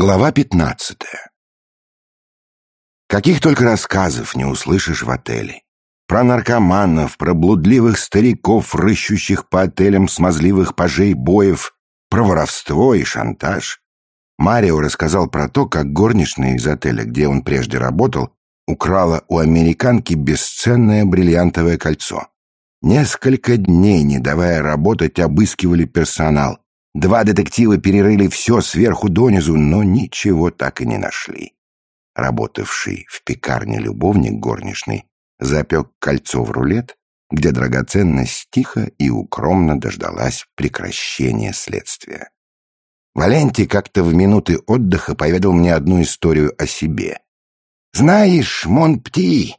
Глава пятнадцатая. Каких только рассказов не услышишь в отеле. Про наркоманов, про блудливых стариков, рыщущих по отелям смазливых пажей боев, про воровство и шантаж. Марио рассказал про то, как горничная из отеля, где он прежде работал, украла у американки бесценное бриллиантовое кольцо. Несколько дней, не давая работать, обыскивали персонал, Два детектива перерыли все сверху донизу, но ничего так и не нашли. Работавший в пекарне любовник горничный запек кольцо в рулет, где драгоценность тихо и укромно дождалась прекращения следствия. Валенти как-то в минуты отдыха поведал мне одну историю о себе. «Знаешь, Монпти,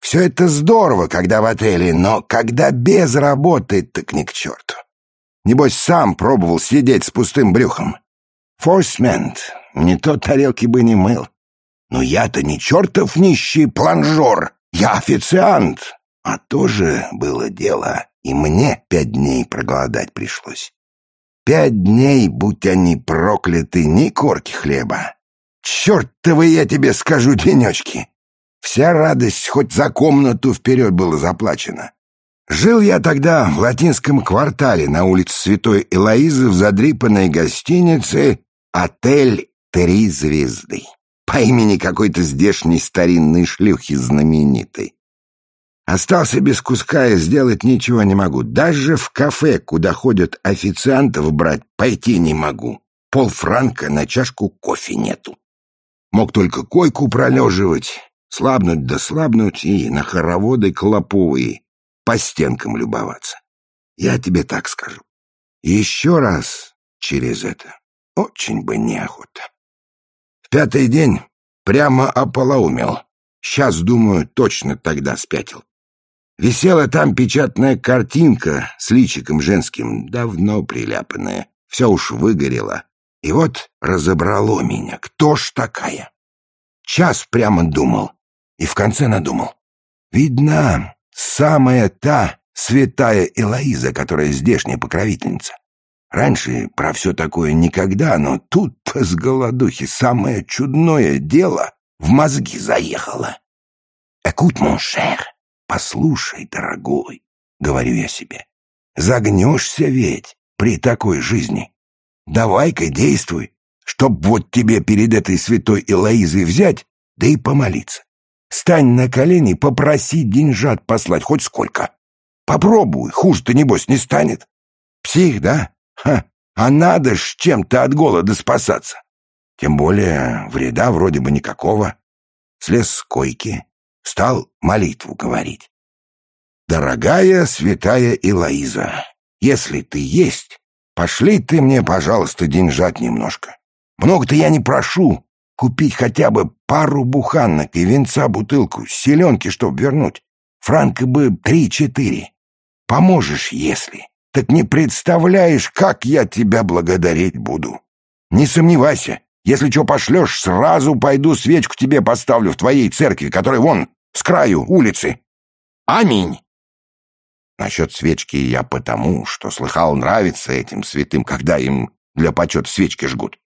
все это здорово, когда в отеле, но когда без работы, так ни к черту. Небось, сам пробовал сидеть с пустым брюхом. Форсмент, не то тарелки бы не мыл. Но я-то не чертов нищий планжор, я официант. А тоже было дело, и мне пять дней проголодать пришлось. Пять дней, будь они прокляты, ни корки хлеба. Чертовы я тебе скажу денечки. Вся радость хоть за комнату вперед была заплачена. Жил я тогда в латинском квартале на улице Святой Элоизы в задрипанной гостинице «Отель Три звезды» по имени какой-то здешней старинной шлюхи знаменитой. Остался без куска и сделать ничего не могу. Даже в кафе, куда ходят официантов брать, пойти не могу. Полфранка на чашку кофе нету. Мог только койку пролеживать, слабнуть да слабнуть и на хороводы клоповые по стенкам любоваться. Я тебе так скажу. Еще раз через это очень бы неохота. В пятый день прямо ополоумел. Сейчас, думаю, точно тогда спятил. Висела там печатная картинка с личиком женским, давно приляпанная. Все уж выгорело. И вот разобрало меня. Кто ж такая? Час прямо думал. И в конце надумал. Видно, Самая та святая Элоиза, которая здешняя покровительница. Раньше про все такое никогда, но тут-то с голодухи самое чудное дело в мозги заехало. «Экут, моншер, послушай, дорогой», — говорю я себе, — «загнешься ведь при такой жизни. Давай-ка действуй, чтоб вот тебе перед этой святой Элоизой взять, да и помолиться. Стань на колени, попроси деньжат послать хоть сколько. Попробуй, хуже-то, небось, не станет. Псих, да? Ха, а надо ж чем-то от голода спасаться. Тем более вреда вроде бы никакого. Слез с койки, стал молитву говорить. «Дорогая святая Илоиза, если ты есть, пошли ты мне, пожалуйста, деньжат немножко. Много-то я не прошу, Купить хотя бы пару буханок и венца бутылку, селенки, чтоб вернуть. Франка бы три-четыре. Поможешь, если. Так не представляешь, как я тебя благодарить буду. Не сомневайся, если что пошлешь, сразу пойду свечку тебе поставлю в твоей церкви, которая вон, с краю улицы. Аминь. Насчет свечки я потому, что слыхал нравится этим святым, когда им для почета свечки жгут.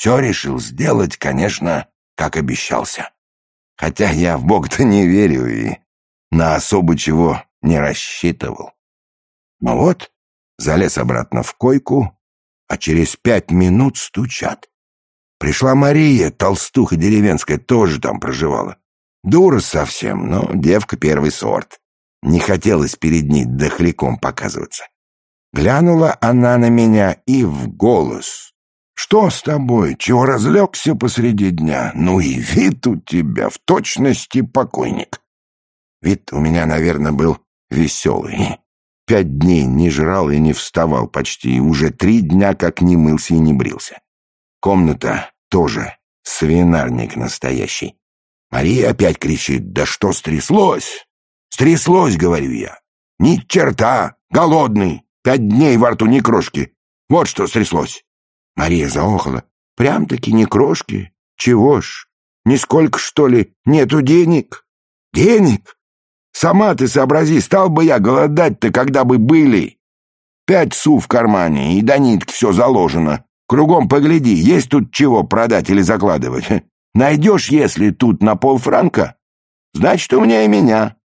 Все решил сделать, конечно, как обещался. Хотя я в Бога-то не верю и на особо чего не рассчитывал. Но вот залез обратно в койку, а через пять минут стучат. Пришла Мария, толстуха деревенская, тоже там проживала. Дура совсем, но девка первый сорт. Не хотелось перед ней дохляком показываться. Глянула она на меня и в голос что с тобой? Чего разлегся посреди дня? Ну и вид у тебя в точности покойник. Вид у меня, наверное, был веселый. Пять дней не жрал и не вставал почти, и уже три дня как не мылся и не брился. Комната тоже свинарник настоящий. Мария опять кричит, да что стряслось? Стряслось, говорю я. Ни черта, голодный, пять дней во рту ни крошки. Вот что стряслось. Мария заохала. Прям-таки не крошки. Чего ж? Нисколько, что ли, нету денег? Денег? Сама ты сообрази, стал бы я голодать-то, когда бы были. Пять су в кармане, и до нитки все заложено. Кругом погляди, есть тут чего продать или закладывать. Найдешь, если тут на полфранка, значит, у меня и меня.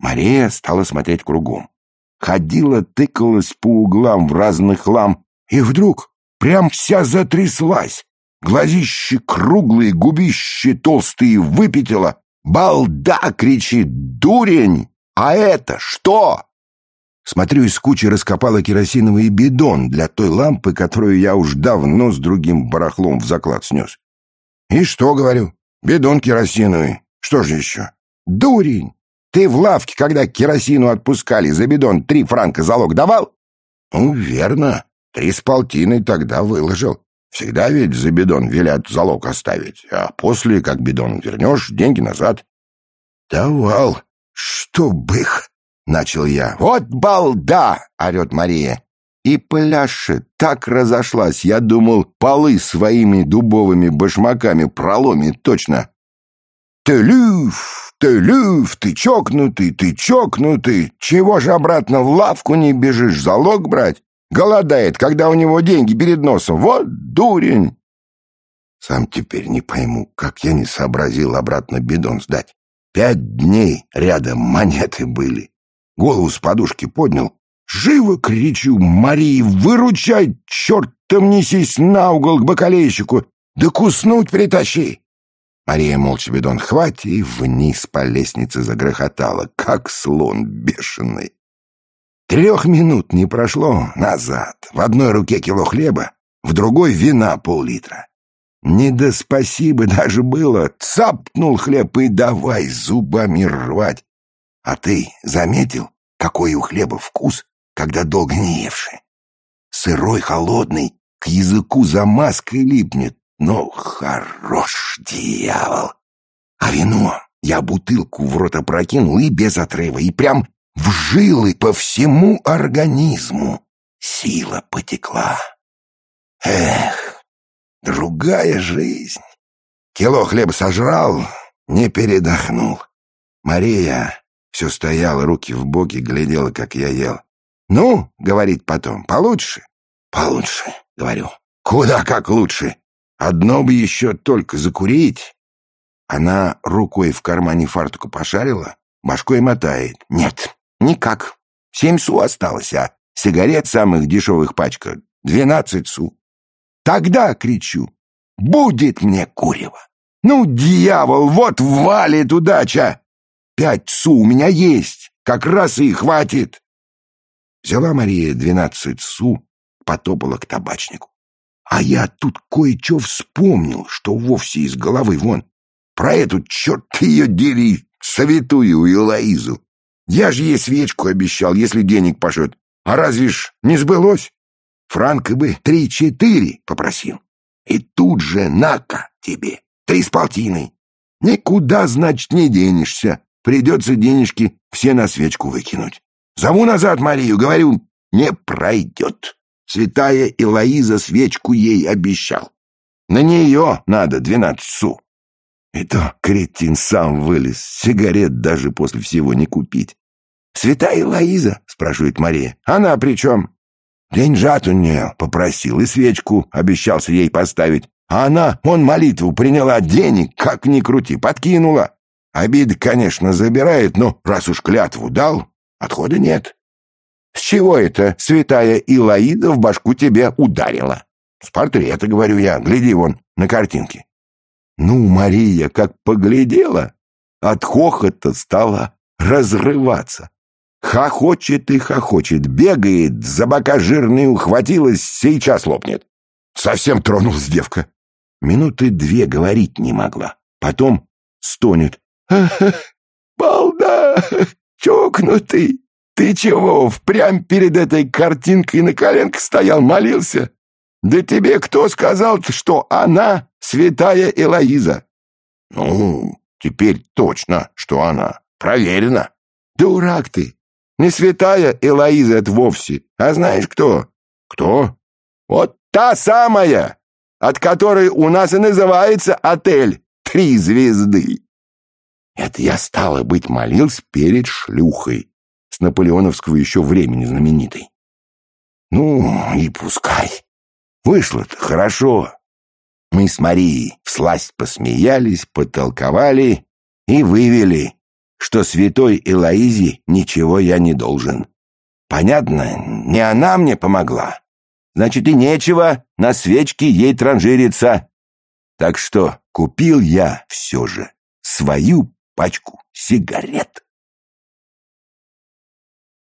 Мария стала смотреть кругом. Ходила, тыкалась по углам в разных лам, и вдруг прям вся затряслась. Глазищи круглые, губищи толстые выпятила. «Балда!» — кричит. «Дурень! А это что?» Смотрю, из кучи раскопала керосиновый бидон для той лампы, которую я уж давно с другим барахлом в заклад снес. «И что?» — говорю. «Бидон керосиновый. Что же еще?» «Дурень! Ты в лавке, когда керосину отпускали за бидон, три франка залог давал?» «Ну, верно. Три с полтиной тогда выложил. Всегда ведь за бидон велят залог оставить, а после, как бидон вернешь, деньги назад». «Давал. Чтоб их!» — начал я. «Вот балда!» — орет Мария. И пляшет, так разошлась, я думал, полы своими дубовыми башмаками проломит точно. «Ты люф! Ты люф! Ты чокнутый! Ты чокнутый! Чего же обратно в лавку не бежишь залог брать? Голодает, когда у него деньги перед носом. Вот дурень!» Сам теперь не пойму, как я не сообразил обратно бидон сдать. Пять дней рядом монеты были. Голову с подушки поднял. Живо кричу, Марии, выручай, чертом несись на угол к бакалейщику, да куснуть притащи. Мария молча бидон хватит и вниз по лестнице загрохотала, как слон бешеный. Трех минут не прошло назад. В одной руке кило хлеба, в другой вина пол-литра. Не до спасибо даже было. Цапнул хлеб и давай зубами рвать. А ты заметил, какой у хлеба вкус, когда долго не евший? Сырой, холодный, к языку замазкой липнет, но хорош дьявол. А вино я бутылку в рот опрокинул и без отрыва, и прям в жилы по всему организму. Сила потекла. Эх, другая жизнь. Кило хлеба сожрал, не передохнул. Мария все стояла, руки в боки, глядела, как я ел. «Ну, — говорит потом, — получше?» «Получше», — говорю. «Куда как лучше? Одно бы еще только закурить». Она рукой в кармане фартука пошарила, башкой мотает. «Нет, никак. Семь су осталось, а сигарет самых дешевых пачка — двенадцать су». «Тогда, — кричу, — будет мне курево. Ну, дьявол, вот валит удача!» Пять су у меня есть, как раз и хватит. Взяла Мария двенадцать су, потопала к табачнику. А я тут кое-что вспомнил, что вовсе из головы вон. Про эту, черт ее дери, советую Илоизу. Я же ей свечку обещал, если денег пошлет. А разве ж не сбылось? Франка бы три-четыре попросил. И тут же на-ка тебе, три с полтиной. Никуда, значит, не денешься. Придется денежки все на свечку выкинуть. Зову назад Марию, говорю, не пройдет. Святая Илоиза свечку ей обещал. На нее надо двенадцать су. И то кретин сам вылез, сигарет даже после всего не купить. «Святая Илоиза?» — спрашивает Мария. «Она при чем?» Деньжат у нее попросил и свечку обещался ей поставить. А она, он молитву приняла, денег, как ни крути, подкинула. Обиды, конечно, забирает, но раз уж клятву дал, отхода нет. С чего это святая Илаида в башку тебе ударила? С портрета, говорю я, гляди вон на картинке. Ну, Мария, как поглядела, от хохота стала разрываться. Хохочет и хохочет, бегает, за бока жирные ухватилась, сейчас лопнет. Совсем тронулась девка. Минуты две говорить не могла. Потом стонет. «Балда! Чокнутый! Ты чего, впрямь перед этой картинкой на коленках стоял, молился? Да тебе кто сказал что она святая Элоиза?» «Ну, теперь точно, что она. Проверено». «Дурак ты! Не святая Элоиза это вовсе. А знаешь кто?» «Кто?» «Вот та самая, от которой у нас и называется отель «Три звезды». Это я, стало быть, молился перед шлюхой, с наполеоновского еще времени знаменитой. Ну, и пускай. Вышло-то хорошо. Мы с Марией всласть посмеялись, потолковали и вывели, что святой Элоизе ничего я не должен. Понятно, не она мне помогла. Значит, и нечего на свечке ей транжириться. Так что купил я все же свою пачку сигарет.